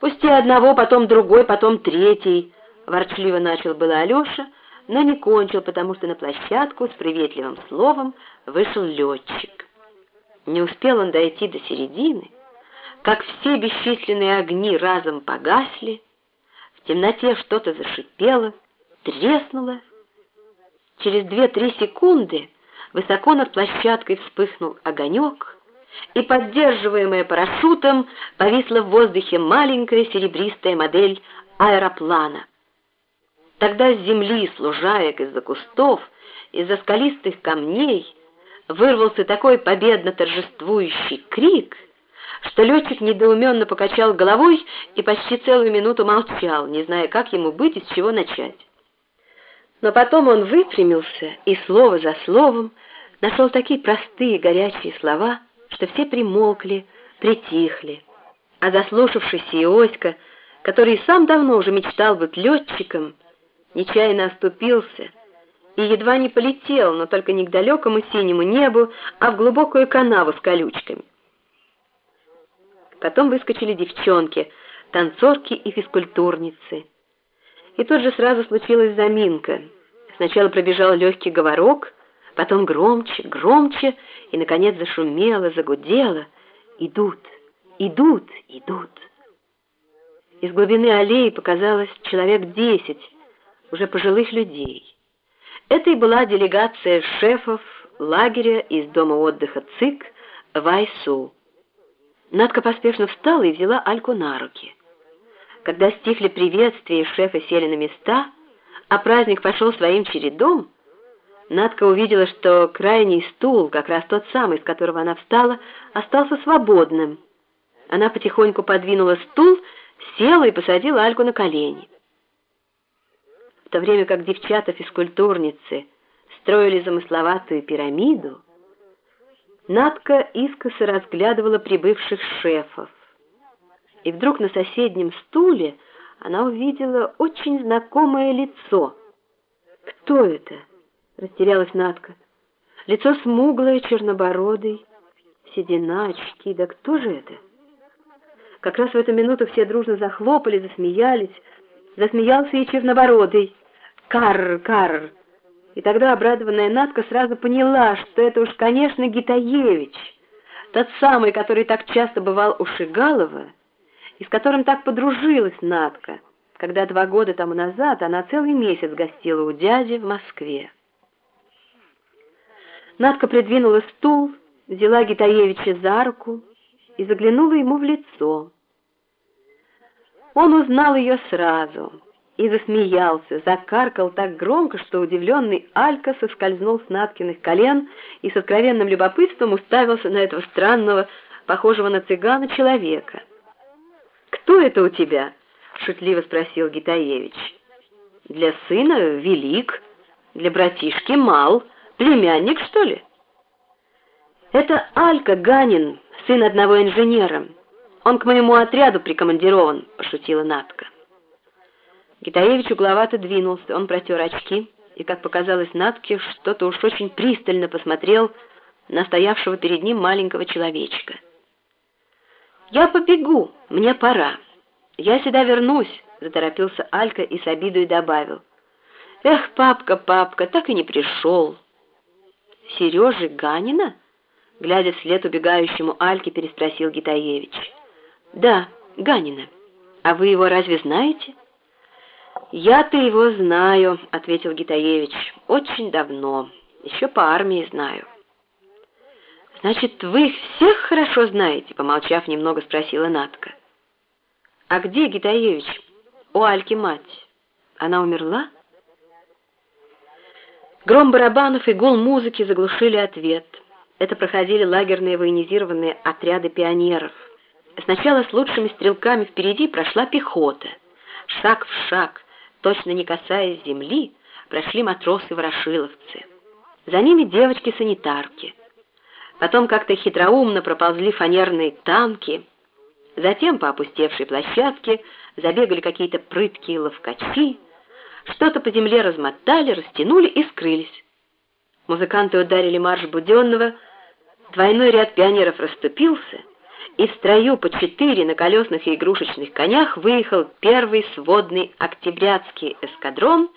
Пусти одного, потом другой, потом третий, ворчливо начал было Алеша, но не кончил, потому что на площадку с приветливым словом вышел летчик. Не успел он дойти до середины, как все бесчисленные огни разом погасли, в темноте что-то зашипело, треснуло. Через две-три секунды высоко над площадкой вспыхнул огонек, и, поддерживаемая парашютом, повисла в воздухе маленькая серебристая модель аэроплана. Тогда с земли, с лужаек, из-за кустов, из-за скалистых камней вырвался такой победно торжествующий крик, что летчик недоуменно покачал головой и почти целую минуту молчал, не зная, как ему быть и с чего начать. Но потом он выпрямился и слово за словом нашел такие простые горячие слова, что все примолкли, притихли. А заслушавшийся Иоська, который сам давно уже мечтал быть летчиком, нечаянно оступился и едва не полетел, но только не к далекому синему небу, а в глубокую канаву с колючками. Потом выскочили девчонки, танцорки и физкультурницы. И тут же сразу случилась заминка. Сначала пробежал легкий говорок, потом громче, громче, и, наконец, зашумело, загудело. Идут, идут, идут. Из глубины аллеи показалось человек десять, уже пожилых людей. Это и была делегация шефов лагеря из дома отдыха ЦИК Вайсу. Надка поспешно встала и взяла Альку на руки. Когда стихли приветствия, шефы сели на места, а праздник пошел своим чередом, Надка увидела, что крайний стул, как раз тот самый, с которого она встала, остался свободным. Она потихоньку подвинула стул, села и посадила Альку на колени. В то время как девчата-физкультурницы строили замысловатую пирамиду, Надка искоса разглядывала прибывших шефов. И вдруг на соседнем стуле она увидела очень знакомое лицо. Кто это? Растерялась Надка. Лицо смуглое, чернобородый, седина, очки. Да кто же это? Как раз в эту минуту все дружно захлопали, засмеялись. Засмеялся и чернобородый. Карр, карр. И тогда обрадованная Надка сразу поняла, что это уж, конечно, Гитаевич, тот самый, который так часто бывал у Шигалова, и с которым так подружилась Надка, когда два года тому назад она целый месяц гостила у дяди в Москве. Надка придвинула стул, взяла Гитаевича за руку и заглянула ему в лицо. Он узнал ее сразу и засмеялся, закаркал так громко, что удивленный Алька соскользнул с Надкиных колен и с откровенным любопытством уставился на этого странного, похожего на цыгана человека. «Кто это у тебя?» — шутливо спросил Гитаевич. «Для сына велик, для братишки мал». Племянник, что ли? Это Алька Ганин, сын одного инженера. Он к моему отряду прикомандирован, пошутила Натка. Гитаевич угловато двинулся, он протер очки и, как показалось Натке, что-то уж очень пристально посмотрел на стоявшего перед ним маленького человечка. «Я побегу, мне пора. Я сюда вернусь», — заторопился Алька и с обидой добавил. «Эх, папка, папка, так и не пришел». Сережи Ганина?» Глядя вслед убегающему Альке, переспросил Гитаевич. «Да, Ганина. А вы его разве знаете?» «Я-то его знаю», — ответил Гитаевич. «Очень давно. Еще по армии знаю». «Значит, вы их всех хорошо знаете?» — помолчав немного, спросила Натка. «А где Гитаевич? У Альки мать. Она умерла?» Гром барабанов и гул музыки заглушили ответ. Это проходили лагерные военизированные отряды пионеров. Сначала с лучшими стрелками впереди прошла пехота. Шаг в шаг, точно не касаясь земли, прошли матросы-ворошиловцы. За ними девочки-санитарки. Потом как-то хитроумно проползли фанерные танки. Затем по опустевшей площадке забегали какие-то прыткие ловкачи, что-то по земле размотали, растянули и скрылись. Музыканты ударили марш Буденного, двойной ряд пионеров расступился, и в строю по четыре на колесных и игрушечных конях выехал первый сводный октябрятский эскадрон